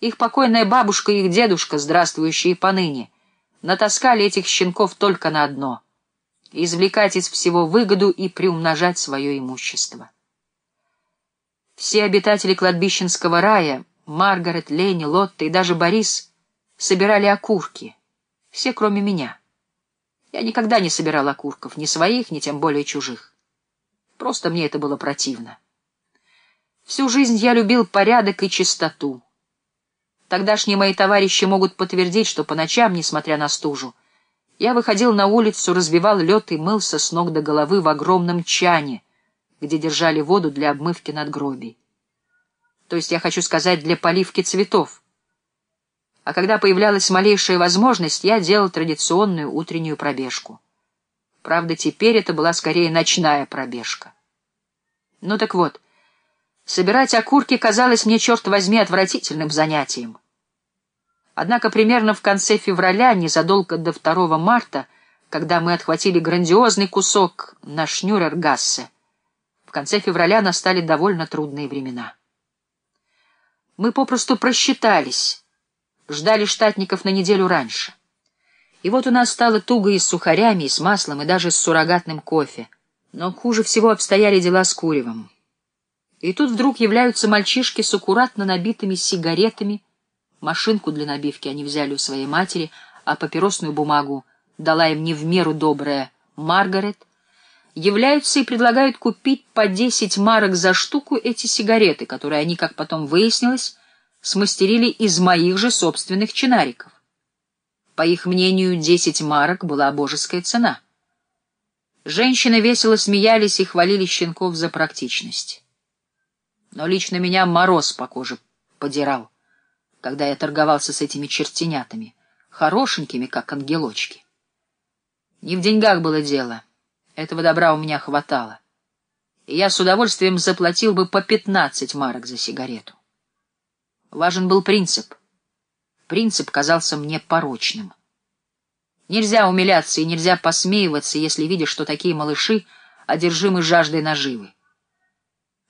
Их покойная бабушка и их дедушка, здравствующие поныне, натаскали этих щенков только на одно — извлекать из всего выгоду и приумножать свое имущество. Все обитатели кладбищенского рая, Маргарет, Лени, Лотта и даже Борис, собирали окурки, все кроме меня. Я никогда не собирал окурков, ни своих, ни тем более чужих. Просто мне это было противно. Всю жизнь я любил порядок и чистоту. Тогдашние мои товарищи могут подтвердить, что по ночам, несмотря на стужу, я выходил на улицу, разбивал лед и мылся с ног до головы в огромном чане, где держали воду для обмывки надгробий. То есть я хочу сказать, для поливки цветов а когда появлялась малейшая возможность, я делал традиционную утреннюю пробежку. Правда, теперь это была скорее ночная пробежка. Ну так вот, собирать окурки казалось мне, черт возьми, отвратительным занятием. Однако примерно в конце февраля, незадолго до 2 марта, когда мы отхватили грандиозный кусок на Шнюрергассе, в конце февраля настали довольно трудные времена. Мы попросту просчитались, ждали штатников на неделю раньше. И вот у нас стало туго и с сухарями, и с маслом, и даже с суррогатным кофе. Но хуже всего обстояли дела с куревом. И тут вдруг являются мальчишки с аккуратно набитыми сигаретами. Машинку для набивки они взяли у своей матери, а папиросную бумагу дала им не в меру добрая Маргарет. Являются и предлагают купить по десять марок за штуку эти сигареты, которые они, как потом выяснилось, смастерили из моих же собственных чинариков. По их мнению, десять марок была божеская цена. Женщины весело смеялись и хвалили щенков за практичность. Но лично меня мороз по коже подирал, когда я торговался с этими чертенятами, хорошенькими, как ангелочки. Не в деньгах было дело, этого добра у меня хватало, и я с удовольствием заплатил бы по пятнадцать марок за сигарету. Важен был принцип. Принцип казался мне порочным. Нельзя умиляться и нельзя посмеиваться, если видишь, что такие малыши одержимы жаждой наживы.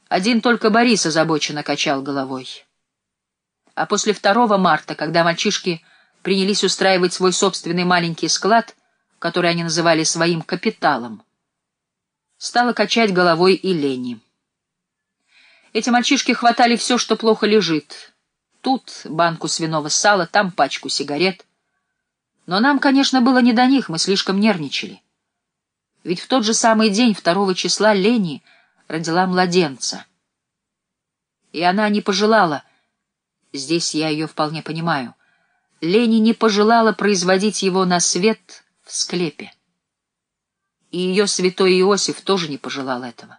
Один только Борис озабоченно качал головой. А после 2 марта, когда мальчишки принялись устраивать свой собственный маленький склад, который они называли своим капиталом, стала качать головой и Лени. Эти мальчишки хватали все, что плохо лежит — Тут банку свиного сала, там пачку сигарет. Но нам, конечно, было не до них, мы слишком нервничали. Ведь в тот же самый день, второго числа, Лени родила младенца. И она не пожелала, здесь я ее вполне понимаю, Лени не пожелала производить его на свет в склепе. И ее святой Иосиф тоже не пожелал этого.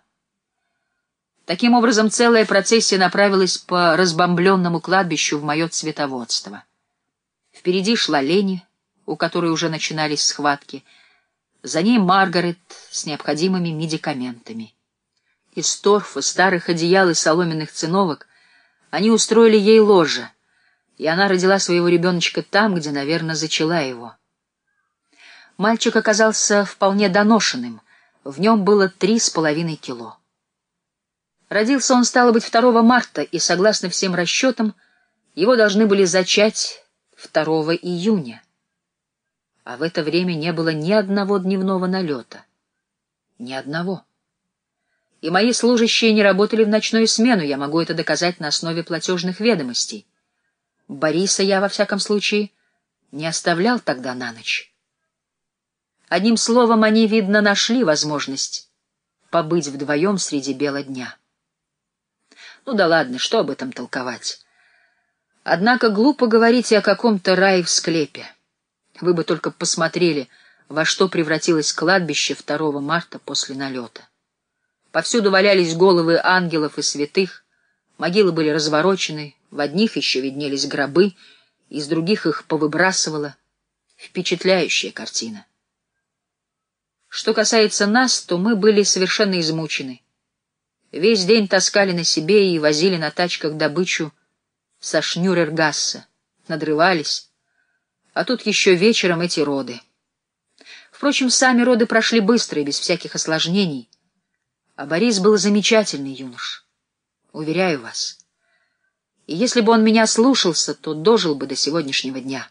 Таким образом, целая процессия направилась по разбомбленному кладбищу в мое цветоводство. Впереди шла Лени, у которой уже начинались схватки, за ней Маргарет с необходимыми медикаментами. Из торфа, старых одеял и соломенных циновок они устроили ей ложе, и она родила своего ребеночка там, где, наверное, зачала его. Мальчик оказался вполне доношенным, в нем было три с половиной кило. Родился он, стало быть, 2 марта, и, согласно всем расчетам, его должны были зачать 2 июня. А в это время не было ни одного дневного налета. Ни одного. И мои служащие не работали в ночную смену, я могу это доказать на основе платежных ведомостей. Бориса я, во всяком случае, не оставлял тогда на ночь. Одним словом, они, видно, нашли возможность побыть вдвоем среди бела дня. Ну да ладно, что об этом толковать? Однако глупо говорить о каком-то рае в склепе. Вы бы только посмотрели, во что превратилось кладбище 2 марта после налета. Повсюду валялись головы ангелов и святых, могилы были разворочены, в одних еще виднелись гробы, из других их повыбрасывало. Впечатляющая картина. Что касается нас, то мы были совершенно измучены. Весь день таскали на себе и возили на тачках добычу со Шнюрергасса, надрывались. А тут еще вечером эти роды. Впрочем, сами роды прошли быстро и без всяких осложнений. А Борис был замечательный юнош. Уверяю вас. И если бы он меня слушался, то дожил бы до сегодняшнего дня.